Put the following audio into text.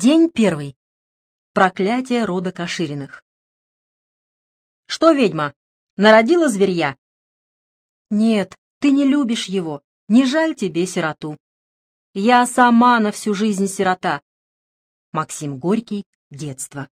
День первый. Проклятие рода Кашириных. Что, ведьма, народила зверья? Нет, ты не любишь его, не жаль тебе сироту. Я сама на всю жизнь сирота. Максим Горький. Детство.